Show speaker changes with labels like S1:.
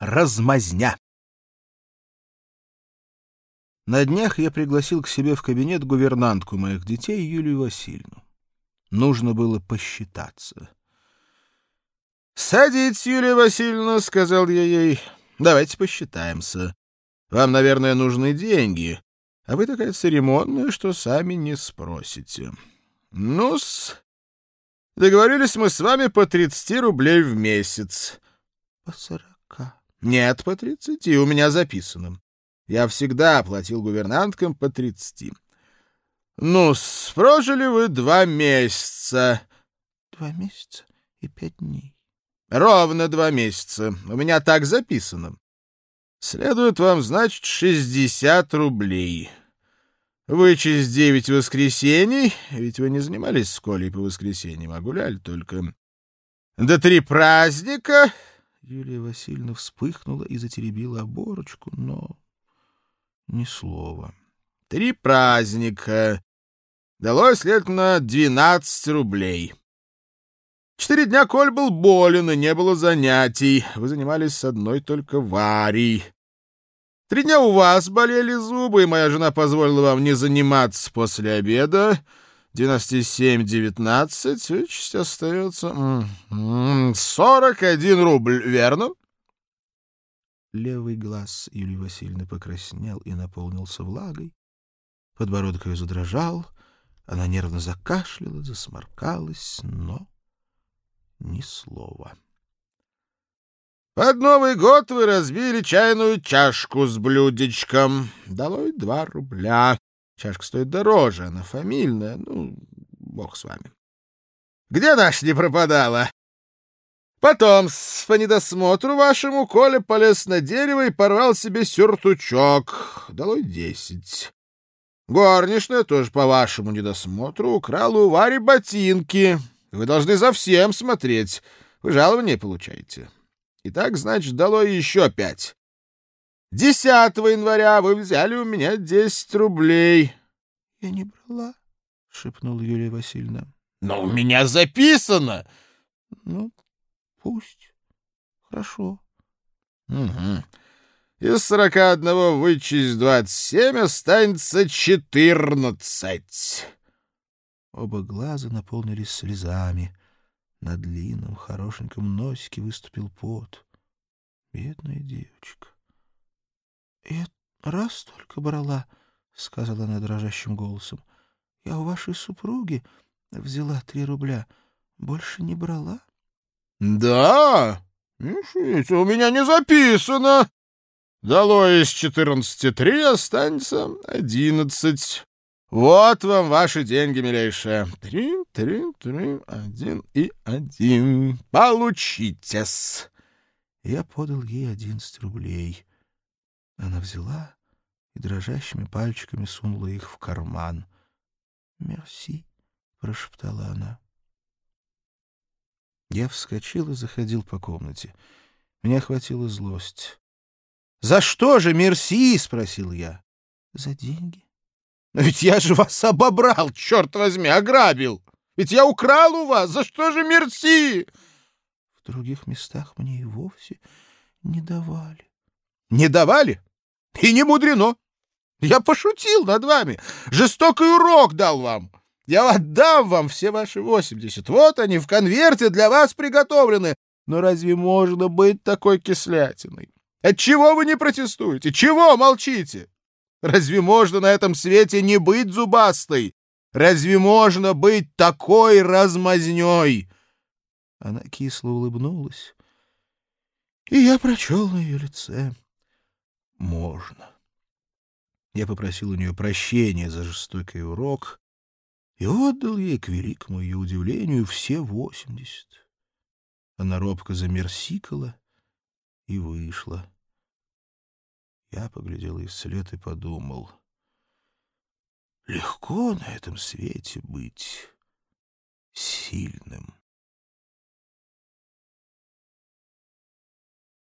S1: Размазня. На днях я пригласил к себе в кабинет гувернантку моих детей Юлию Васильевну. Нужно было посчитаться. «Садитесь, Юлия Васильевна», — сказал я ей. «Давайте посчитаемся. Вам, наверное, нужны деньги, а вы такая церемонная, что сами не спросите. Ну-с, договорились мы с вами по 30 рублей в месяц». «По сорока», нет, по тридцати, у меня записано. Я всегда платил гувернанткам по тридцати. Ну, прожили вы два месяца. Два месяца и пять дней. Ровно два месяца. У меня так записано. Следует вам, значит, шестьдесят рублей. Вычесть девять воскресений, ведь вы не занимались с Колей по воскресеньям, а гуляли только. До три праздника Юлия Васильевна вспыхнула и затеребила оборочку, но ни слова. — Три праздника. Далось, следовательно, двенадцать рублей. Четыре дня Коль был болен, и не было занятий. Вы занимались с одной только Варей. Три дня у вас болели зубы, и моя жена позволила вам не заниматься после обеда. 97-19, вычесть остается 41 рубль, верно? Левый глаз Юлии Васильевны покраснел и наполнился влагой. Подбородок ее задрожал, она нервно закашляла, засморкалась, но ни слова. Под Новый год вы разбили чайную чашку с блюдечком. Долой два рубля. Чашка стоит дороже, она фамильная. Ну, бог с вами. Где наш не пропадала? Потом, по недосмотру вашему, Коля полез на дерево и порвал себе сюртучок. Дало десять. Горничная тоже по вашему недосмотру украла у Вари ботинки. Вы должны за всем смотреть. Вы жалование получаете. Итак, значит, дало еще пять. 10 января вы взяли у меня 10 рублей. — Я не брала, — шепнула Юлия Васильевна. — Но у меня записано. — Ну, пусть. Хорошо. — Угу. Из сорока одного вычесть двадцать семь, останется четырнадцать. Оба глаза наполнились слезами. На длинном, хорошеньком носике выступил пот. Бедная девочка. — Я раз только брала, — сказала она дрожащим голосом. — Я у вашей супруги взяла три рубля. Больше не брала? — Да? Ишите, у меня не записано. Дало из четырнадцати три, останется одиннадцать. Вот вам ваши деньги, милейшая. Три, три, три, один и один. Получитесь. Я подал ей одиннадцать рублей. Она взяла и дрожащими пальчиками сунула их в карман. «Мерси», — прошептала она. Я вскочил и заходил по комнате. Меня охватила злость. «За что же мерси?» — спросил я. «За деньги». «Но ведь я же вас обобрал, черт возьми, ограбил! Ведь я украл у вас! За что же мерси?» В других местах мне и вовсе не давали. «Не давали? И не мудрено. Я пошутил над вами, жестокий урок дал вам. Я отдам вам все ваши восемьдесят. Вот они в конверте для вас приготовлены. Но разве можно быть такой кислятиной? Отчего вы не протестуете? Чего молчите? Разве можно на этом свете не быть зубастой? Разве можно быть такой размазней? Она кисло улыбнулась, и я прочел на ее лице можно. Я попросил у нее прощения за жестокий урок и отдал ей, к великому ее удивлению, все восемьдесят. Она робко замерсикала и вышла. Я поглядел ей вслед и подумал. Легко на этом свете быть сильным.